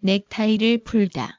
넥타이를 풀다.